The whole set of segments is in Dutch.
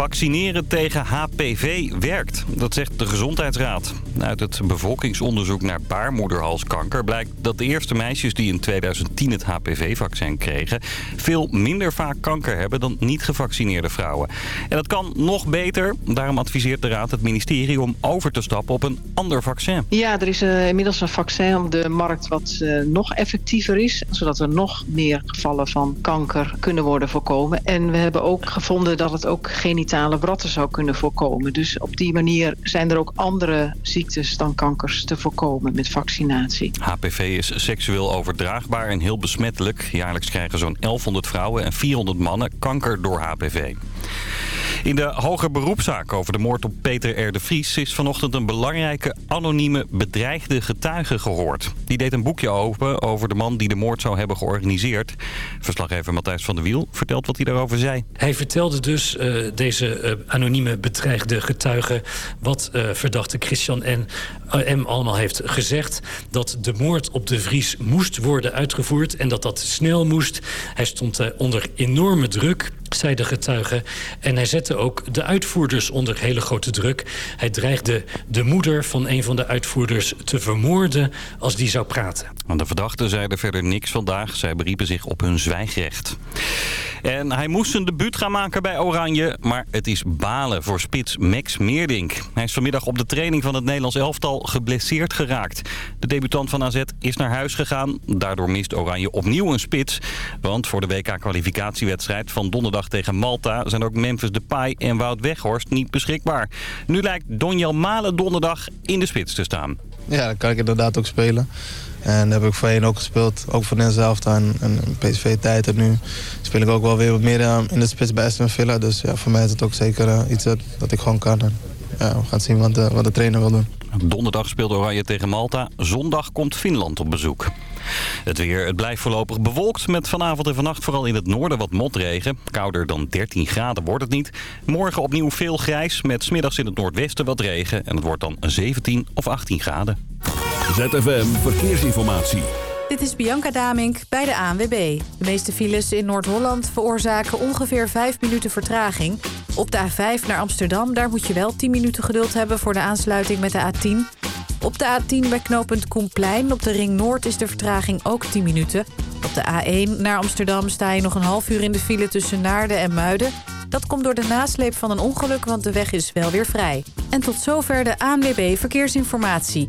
Vaccineren tegen HPV werkt, dat zegt de Gezondheidsraad. Uit het bevolkingsonderzoek naar baarmoederhalskanker blijkt dat de eerste meisjes die in 2010 het HPV-vaccin kregen... veel minder vaak kanker hebben dan niet gevaccineerde vrouwen. En dat kan nog beter. Daarom adviseert de Raad het ministerie om over te stappen op een ander vaccin. Ja, er is uh, inmiddels een vaccin op de markt wat uh, nog effectiever is... zodat er nog meer gevallen van kanker kunnen worden voorkomen. En we hebben ook gevonden dat het ook bratten zou kunnen voorkomen. Dus op die manier zijn er ook andere ziektes dan kankers te voorkomen met vaccinatie. HPV is seksueel overdraagbaar en heel besmettelijk. Jaarlijks krijgen zo'n 1100 vrouwen en 400 mannen kanker door HPV. In de hoger beroepszaak over de moord op Peter R. de Vries... is vanochtend een belangrijke anonieme bedreigde getuige gehoord. Die deed een boekje open over de man die de moord zou hebben georganiseerd. Verslaggever Matthijs van der Wiel vertelt wat hij daarover zei. Hij vertelde dus, uh, deze uh, anonieme bedreigde getuige... wat uh, verdachte Christian N. M. allemaal heeft gezegd. Dat de moord op de Vries moest worden uitgevoerd en dat dat snel moest. Hij stond onder enorme druk zei de getuige. En hij zette ook de uitvoerders onder hele grote druk. Hij dreigde de moeder van een van de uitvoerders te vermoorden als die zou praten. De verdachten zeiden verder niks vandaag. Zij beriepen zich op hun zwijgrecht. En hij moest een debuut gaan maken bij Oranje, maar het is balen voor spits Max Meerdink. Hij is vanmiddag op de training van het Nederlands elftal geblesseerd geraakt. De debutant van AZ is naar huis gegaan. Daardoor mist Oranje opnieuw een spits. Want voor de WK-kwalificatiewedstrijd van donderdag tegen Malta... zijn ook Memphis Depay en Wout Weghorst niet beschikbaar. Nu lijkt Donjel Malen donderdag in de spits te staan. Ja, dan kan ik inderdaad ook spelen. En dat heb ik voorheen ook gespeeld, ook voor Nederland en, en PSV-tijd. En nu speel ik ook wel weer wat meer in de spits bij Aston Villa. Dus ja, voor mij is het ook zeker uh, iets dat, dat, ik gewoon kan. Ja, we gaan zien wat de, wat de trainer wil doen. Donderdag speelt Oranje tegen Malta. Zondag komt Finland op bezoek. Het weer, het blijft voorlopig bewolkt met vanavond en vannacht vooral in het noorden wat motregen. Kouder dan 13 graden wordt het niet. Morgen opnieuw veel grijs met smiddags in het noordwesten wat regen. En het wordt dan 17 of 18 graden. ZFM Verkeersinformatie. Dit is Bianca Damink bij de ANWB. De meeste files in Noord-Holland veroorzaken ongeveer 5 minuten vertraging. Op de A5 naar Amsterdam, daar moet je wel 10 minuten geduld hebben... voor de aansluiting met de A10. Op de A10 bij knooppunt Koenplein op de Ring Noord is de vertraging ook 10 minuten. Op de A1 naar Amsterdam sta je nog een half uur in de file tussen Naarden en Muiden. Dat komt door de nasleep van een ongeluk, want de weg is wel weer vrij. En tot zover de ANWB Verkeersinformatie.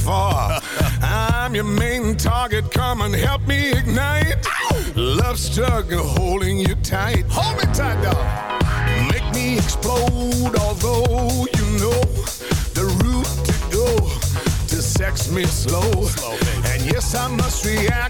Far. I'm your main target, come and help me ignite. Love struggle holding you tight. Hold me tight, dog. Make me explode, although you know the route to go to sex me slow. and yes, I must react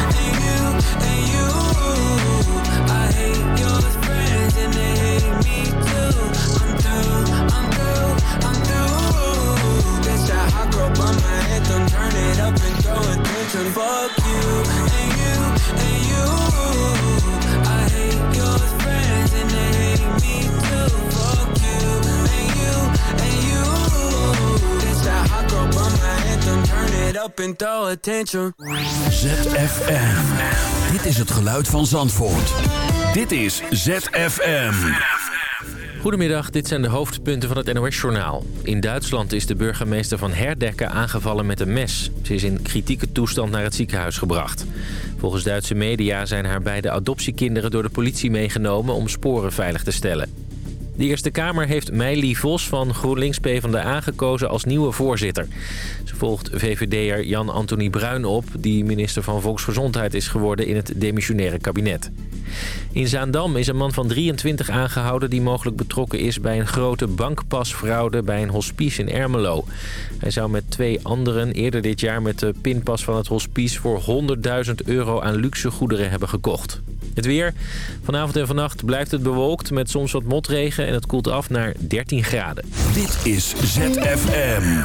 attention. ZFM. Dit is het geluid van Zandvoort. Dit is ZFM. Goedemiddag, dit zijn de hoofdpunten van het NOS-journaal. In Duitsland is de burgemeester van Herdekke aangevallen met een mes. Ze is in kritieke toestand naar het ziekenhuis gebracht. Volgens Duitse media zijn haar beide adoptiekinderen door de politie meegenomen om sporen veilig te stellen. De Eerste Kamer heeft Meili Vos van GroenLinks PvdA gekozen als nieuwe voorzitter. Ze volgt VVD'er Jan-Anthony Bruin op... die minister van Volksgezondheid is geworden in het demissionaire kabinet. In Zaandam is een man van 23 aangehouden... die mogelijk betrokken is bij een grote bankpasfraude bij een hospice in Ermelo. Hij zou met twee anderen eerder dit jaar met de pinpas van het hospice... voor 100.000 euro aan luxe goederen hebben gekocht. Het weer. Vanavond en vannacht blijft het bewolkt met soms wat motregen en het koelt af naar 13 graden. Dit is ZFM.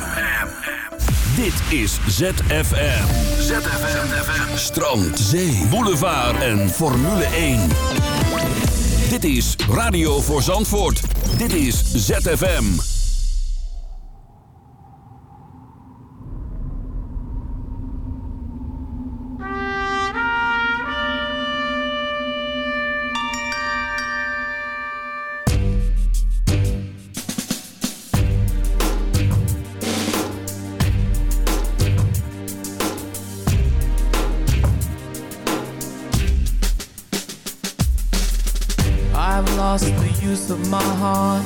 Dit is ZFM. ZFM. Strand, zee, boulevard en Formule 1. Dit is Radio voor Zandvoort. Dit is ZFM. Heart,